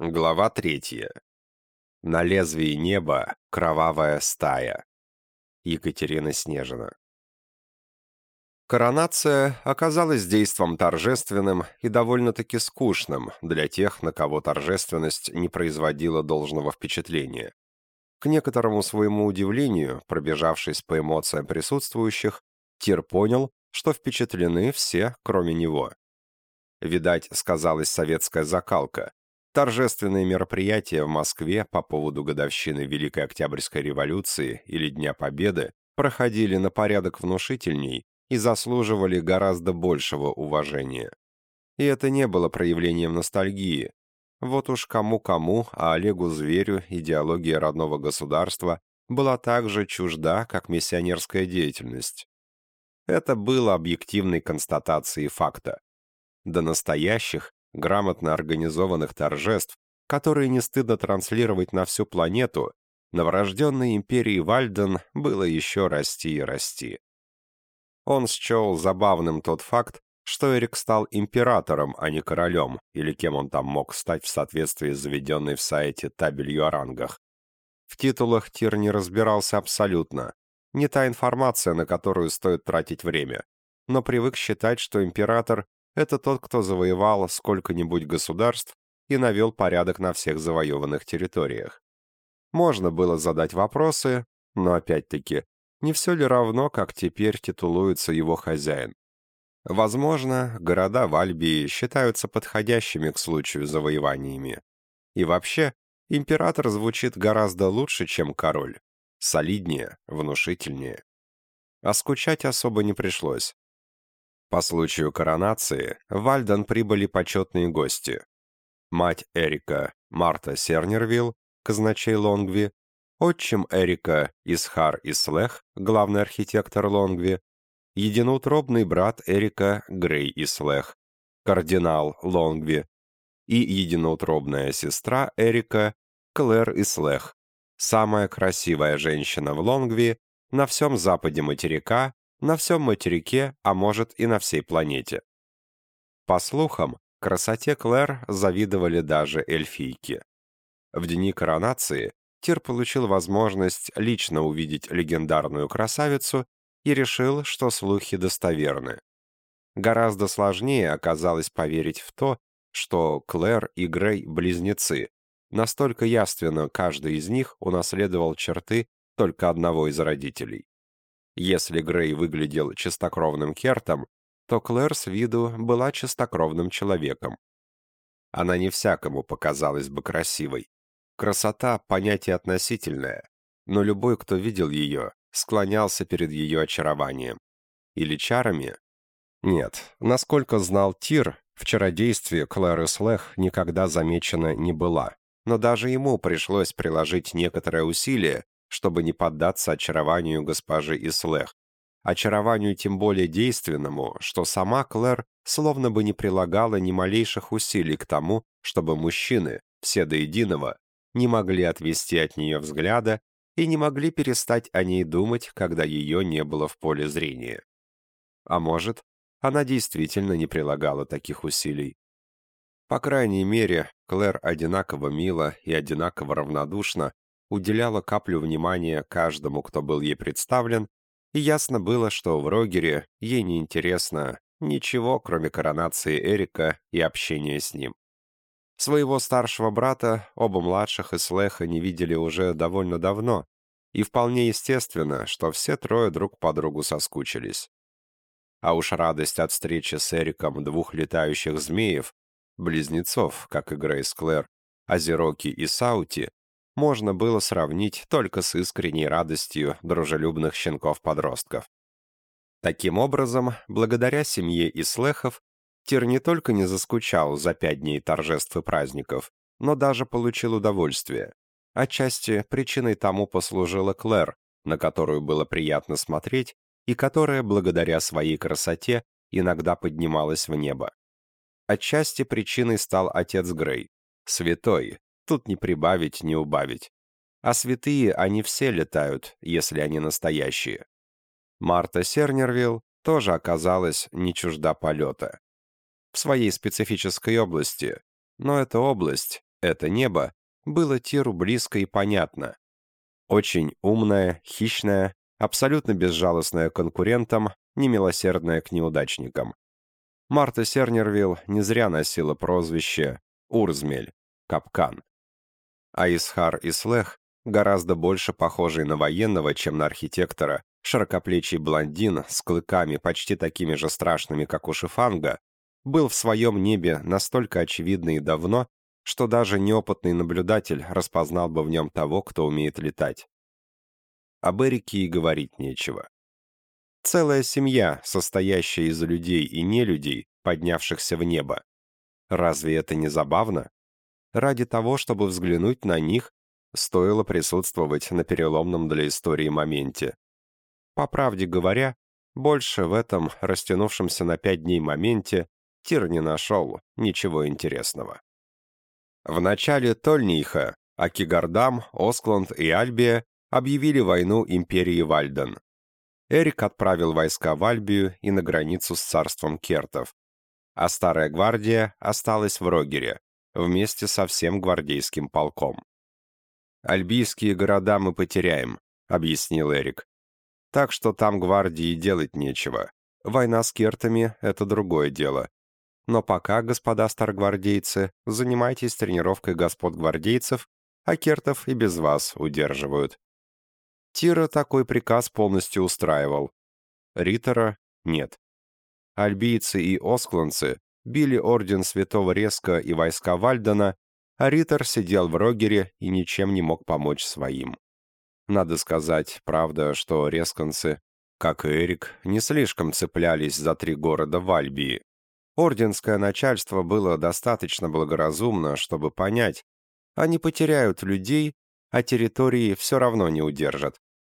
Глава третья. На лезвии неба кровавая стая. Екатерина Снежина. Коронация оказалась действом торжественным и довольно-таки скучным для тех, на кого торжественность не производила должного впечатления. К некоторому своему удивлению, пробежавшись по эмоциям присутствующих, Тир понял, что впечатлены все, кроме него. Видать, сказалась советская закалка. Торжественные мероприятия в Москве по поводу годовщины Великой Октябрьской революции или Дня Победы проходили на порядок внушительней и заслуживали гораздо большего уважения. И это не было проявлением ностальгии. Вот уж кому-кому, а Олегу Зверю идеология родного государства была так же чужда, как миссионерская деятельность. Это было объективной констатацией факта. До настоящих, грамотно организованных торжеств, которые не стыдно транслировать на всю планету, новорожденной империи Вальден было еще расти и расти. Он счел забавным тот факт, что Эрик стал императором, а не королем, или кем он там мог стать в соответствии с заведенной в сайте табелью о рангах. В титулах Тир не разбирался абсолютно. Не та информация, на которую стоит тратить время. Но привык считать, что император это тот, кто завоевал сколько-нибудь государств и навел порядок на всех завоеванных территориях. Можно было задать вопросы, но опять-таки, не все ли равно, как теперь титулуется его хозяин? Возможно, города в Альбии считаются подходящими к случаю завоеваниями. И вообще, император звучит гораздо лучше, чем король. Солиднее, внушительнее. А скучать особо не пришлось. По случаю коронации в Вальден прибыли почетные гости. Мать Эрика, Марта Сернервилл, казначей Лонгви, отчим Эрика Исхар Ислех, главный архитектор Лонгви, единоутробный брат Эрика Грей Ислех, кардинал Лонгви и единоутробная сестра Эрика Клэр Ислех, самая красивая женщина в Лонгви на всем западе материка на всем материке, а может и на всей планете. По слухам, красоте Клэр завидовали даже эльфийки. В дни коронации Тир получил возможность лично увидеть легендарную красавицу и решил, что слухи достоверны. Гораздо сложнее оказалось поверить в то, что Клэр и Грей — близнецы. Настолько яственно каждый из них унаследовал черты только одного из родителей. Если Грей выглядел чистокровным Кертом, то Клэр с виду была чистокровным человеком. Она не всякому показалась бы красивой. Красота — понятие относительное, но любой, кто видел ее, склонялся перед ее очарованием. Или чарами? Нет, насколько знал Тир, в чародействе Клэр Слех никогда замечена не была. Но даже ему пришлось приложить некоторое усилие, чтобы не поддаться очарованию госпожи Ислех, очарованию тем более действенному, что сама Клэр словно бы не прилагала ни малейших усилий к тому, чтобы мужчины, все до единого, не могли отвести от нее взгляда и не могли перестать о ней думать, когда ее не было в поле зрения. А может, она действительно не прилагала таких усилий. По крайней мере, Клэр одинаково мило и одинаково равнодушно уделяла каплю внимания каждому, кто был ей представлен, и ясно было, что в Рогере ей не интересно ничего, кроме коронации Эрика и общения с ним. Своего старшего брата оба младших из Слеха не видели уже довольно давно, и вполне естественно, что все трое друг по другу соскучились. А уж радость от встречи с Эриком двух летающих змеев, близнецов, как и Грейс Клэр, Азероки и Саути, можно было сравнить только с искренней радостью дружелюбных щенков-подростков. Таким образом, благодаря семье Ислехов, Тир не только не заскучал за пять дней торжеств и праздников, но даже получил удовольствие. Отчасти причиной тому послужила Клэр, на которую было приятно смотреть и которая, благодаря своей красоте, иногда поднималась в небо. Отчасти причиной стал отец Грей, святой, Тут не прибавить, не убавить. А святые они все летают, если они настоящие. Марта Сернервилл тоже оказалась не чужда полета. В своей специфической области, но эта область, Это небо было Тиру близко и понятно. Очень умное, хищное, абсолютно безжалостное конкурентам, немилосердное к неудачникам. Марта Сернервилл не зря носила прозвище Урзмель, капкан. А Исхар Ислех, гораздо больше похожий на военного, чем на архитектора, широкоплечий блондин с клыками почти такими же страшными, как у Шифанга, был в своем небе настолько очевидно и давно, что даже неопытный наблюдатель распознал бы в нем того, кто умеет летать. Об Эрике и говорить нечего. Целая семья, состоящая из людей и нелюдей, поднявшихся в небо. Разве это не забавно? Ради того, чтобы взглянуть на них, стоило присутствовать на переломном для истории моменте. По правде говоря, больше в этом растянувшемся на пять дней моменте Тир не нашел ничего интересного. В начале Тольниха Акигардам, Оскланд и Альбия объявили войну империи Вальден. Эрик отправил войска в Альбию и на границу с царством Кертов, а Старая Гвардия осталась в Рогере, вместе со всем гвардейским полком. «Альбийские города мы потеряем», — объяснил Эрик. «Так что там гвардии делать нечего. Война с кертами — это другое дело. Но пока, господа старгвардейцы, занимайтесь тренировкой господ гвардейцев, а кертов и без вас удерживают. Тира такой приказ полностью устраивал. Риттера — нет. Альбийцы и оскланцы били орден Святого Реска и войска Вальдена, а Риттер сидел в Рогере и ничем не мог помочь своим. Надо сказать, правда, что ресканцы, как и Эрик, не слишком цеплялись за три города в Альбии. Орденское начальство было достаточно благоразумно, чтобы понять, они потеряют людей, а территории все равно не удержат.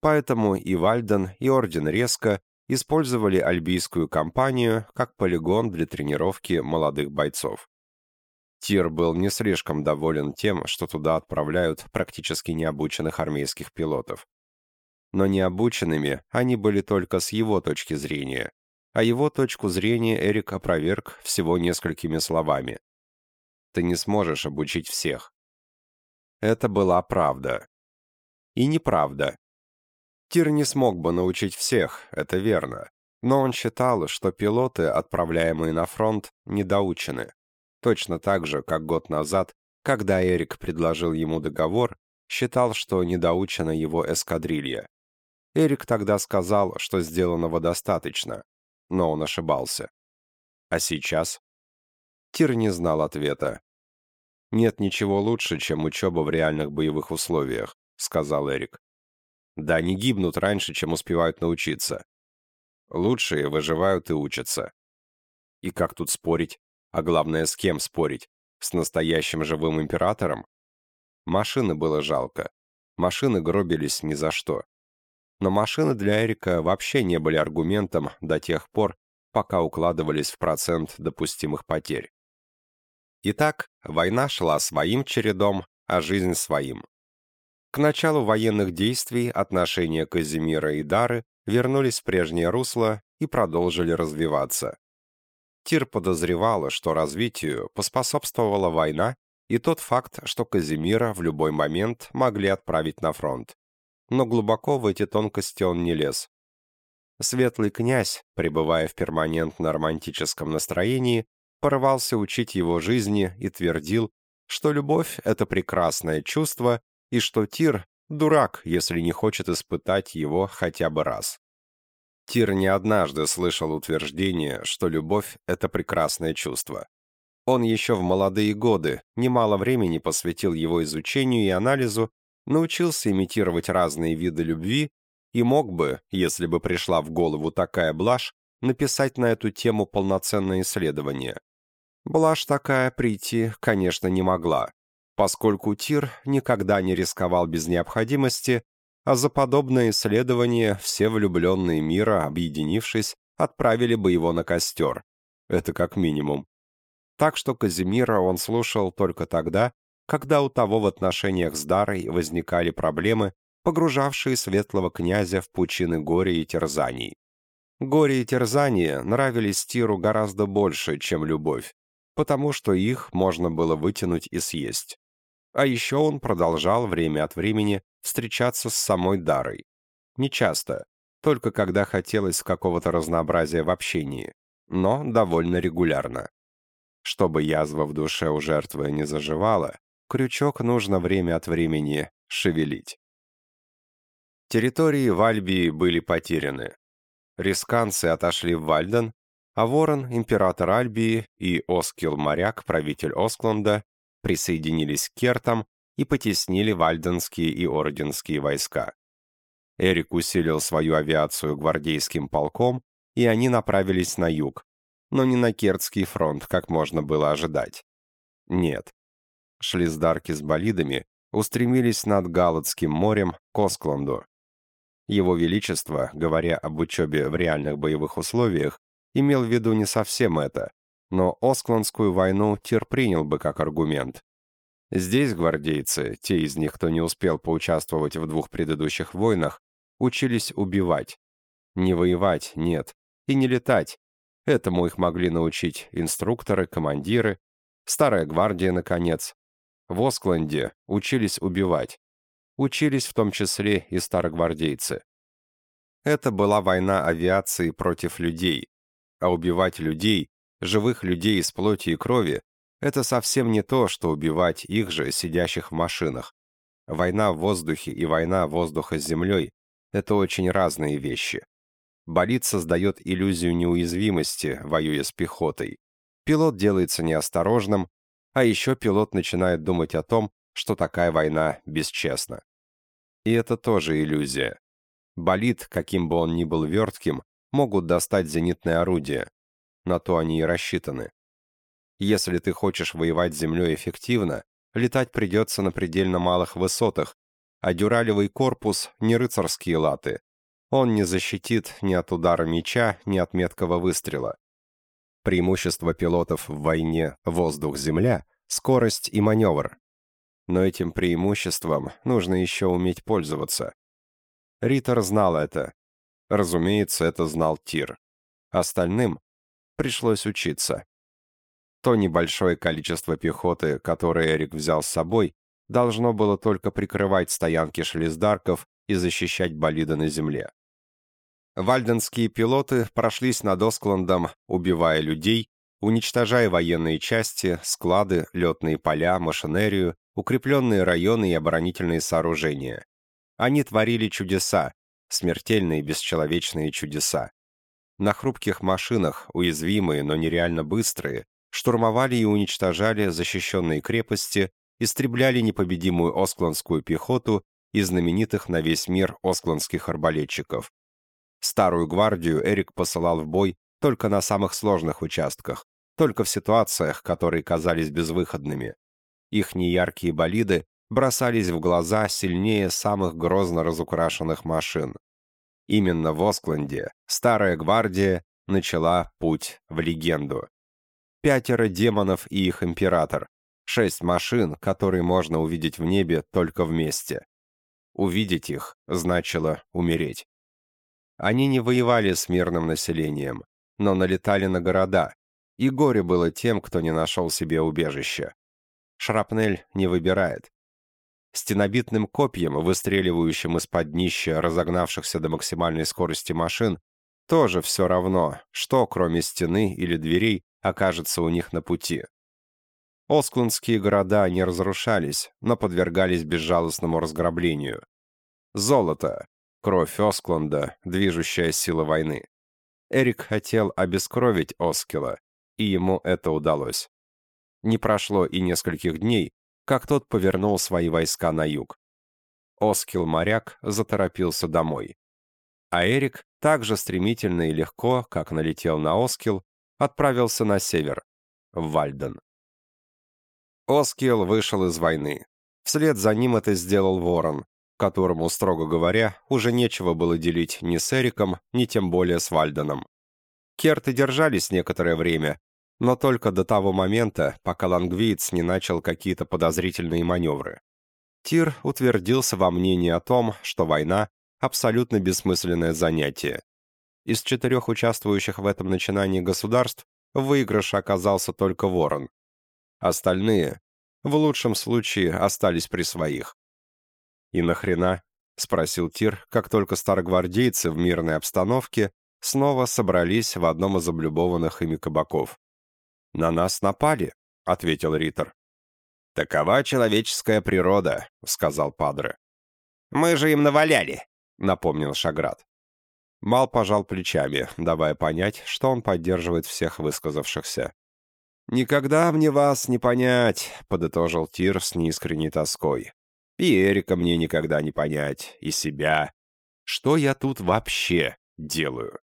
Поэтому и Вальден, и Орден резко использовали альбийскую кампанию как полигон для тренировки молодых бойцов. Тир был не слишком доволен тем, что туда отправляют практически необученных армейских пилотов. Но необученными они были только с его точки зрения, а его точку зрения Эрик опроверг всего несколькими словами. «Ты не сможешь обучить всех». Это была правда. И неправда. Тир не смог бы научить всех, это верно. Но он считал, что пилоты, отправляемые на фронт, недоучены. Точно так же, как год назад, когда Эрик предложил ему договор, считал, что недоучена его эскадрилья. Эрик тогда сказал, что сделанного достаточно, но он ошибался. А сейчас? Тир не знал ответа. «Нет ничего лучше, чем учеба в реальных боевых условиях», — сказал Эрик. Да, они гибнут раньше, чем успевают научиться. Лучшие выживают и учатся. И как тут спорить? А главное, с кем спорить? С настоящим живым императором? Машины было жалко. Машины гробились ни за что. Но машины для Эрика вообще не были аргументом до тех пор, пока укладывались в процент допустимых потерь. Итак, война шла своим чередом, а жизнь своим. К началу военных действий отношения Казимира и Дары вернулись в прежнее русло и продолжили развиваться. Тир подозревала, что развитию поспособствовала война и тот факт, что Казимира в любой момент могли отправить на фронт. Но глубоко в эти тонкости он не лез. Светлый князь, пребывая в перманентно-романтическом настроении, порывался учить его жизни и твердил, что любовь — это прекрасное чувство, и что Тир — дурак, если не хочет испытать его хотя бы раз. Тир не однажды слышал утверждение, что любовь — это прекрасное чувство. Он еще в молодые годы немало времени посвятил его изучению и анализу, научился имитировать разные виды любви и мог бы, если бы пришла в голову такая блажь, написать на эту тему полноценное исследование. Блажь такая прийти, конечно, не могла поскольку Тир никогда не рисковал без необходимости, а за подобное исследование все влюбленные мира, объединившись, отправили бы его на костер. Это как минимум. Так что Казимира он слушал только тогда, когда у того в отношениях с Дарой возникали проблемы, погружавшие светлого князя в пучины горя и терзаний. Горе и терзания нравились Тиру гораздо больше, чем любовь, потому что их можно было вытянуть и съесть. А еще он продолжал время от времени встречаться с самой Дарой. Нечасто, только когда хотелось какого-то разнообразия в общении, но довольно регулярно. Чтобы язва в душе у жертвы не заживала, крючок нужно время от времени шевелить. Территории в Альбии были потеряны. Рисканцы отошли в Вальден, а Ворон, император Альбии, и Оскил Моряк, правитель Оскланда, присоединились к кертам и потеснили вальденские и орденские войска. Эрик усилил свою авиацию гвардейским полком, и они направились на юг, но не на Кертский фронт, как можно было ожидать. Нет. Шлиздарки с болидами устремились над Галатским морем к Оскланду. Его Величество, говоря об учебе в реальных боевых условиях, имел в виду не совсем это, но Оскландскую войну Тир принял бы как аргумент. Здесь гвардейцы, те из них, кто не успел поучаствовать в двух предыдущих войнах, учились убивать. Не воевать, нет, и не летать. Этому их могли научить инструкторы, командиры, старая гвардия, наконец. В Оскленде учились убивать. Учились в том числе и старогвардейцы. Это была война авиации против людей, а убивать людей, живых людей из плоти и крови, это совсем не то, что убивать их же, сидящих в машинах. Война в воздухе и война воздуха с землей — это очень разные вещи. Болид создает иллюзию неуязвимости, воюя с пехотой. Пилот делается неосторожным, а еще пилот начинает думать о том, что такая война бесчестна. И это тоже иллюзия. Болид, каким бы он ни был вертким, могут достать зенитное орудие. На то они и рассчитаны. Если ты хочешь воевать с землей эффективно, летать придется на предельно малых высотах, а дюралевый корпус — не рыцарские латы. Он не защитит ни от удара меча, ни от меткого выстрела. Преимущество пилотов в войне «воздух-земля» — скорость и маневр. Но этим преимуществом нужно еще уметь пользоваться. Риттер знал это. Разумеется, это знал Тир. Остальным пришлось учиться. То небольшое количество пехоты, которое Эрик взял с собой, должно было только прикрывать стоянки шлиздарков и защищать болиды на земле. Вальденские пилоты прошлись над Оскландом, убивая людей, уничтожая военные части, склады, летные поля, машинерию, укрепленные районы и оборонительные сооружения. Они творили чудеса, смертельные бесчеловечные чудеса. На хрупких машинах, уязвимые, но нереально быстрые, штурмовали и уничтожали защищенные крепости, истребляли непобедимую оскландскую пехоту и знаменитых на весь мир оскландских арбалетчиков. Старую гвардию Эрик посылал в бой только на самых сложных участках, только в ситуациях, которые казались безвыходными. Их неяркие болиды бросались в глаза сильнее самых грозно разукрашенных машин. Именно в Оскленде старая гвардия начала путь в легенду пятеро демонов и их император, шесть машин, которые можно увидеть в небе только вместе. Увидеть их значило умереть. Они не воевали с мирным населением, но налетали на города, и горе было тем, кто не нашел себе убежища. Шрапнель не выбирает. Стенобитным копьем, выстреливающим из-под днища разогнавшихся до максимальной скорости машин, тоже все равно, что кроме стены или дверей окажется у них на пути. Осклundские города не разрушались, но подвергались безжалостному разграблению. Золото, кровь Оскланда, движущая сила войны. Эрик хотел обескровить Оскила, и ему это удалось. Не прошло и нескольких дней, как тот повернул свои войска на юг. Оскил-моряк заторопился домой. А Эрик так же стремительно и легко, как налетел на Оскил, отправился на север, в Вальден. Оскил вышел из войны. Вслед за ним это сделал Ворон, которому, строго говоря, уже нечего было делить ни с Эриком, ни тем более с Вальденом. Керты держались некоторое время, но только до того момента, пока лангвиец не начал какие-то подозрительные маневры. Тир утвердился во мнении о том, что война — абсолютно бессмысленное занятие, из четырех участвующих в этом начинании государств в выигрыше оказался только Ворон. Остальные В лучшем случае остались при своих. «И нахрена?» — спросил Тир, как только старогвардейцы в мирной обстановке снова собрались в одном из облюбованных ими кабаков. «На нас напали», — ответил Риттер. «Такова человеческая природа», — сказал Падре. «Мы же им наваляли», — напомнил Шаград. Мал пожал плечами, давая понять, что он поддерживает всех высказавшихся. «Никогда мне вас не понять», — подытожил Тир с неискренней тоской. «И Эрика мне никогда не понять, и себя. Что я тут вообще делаю?»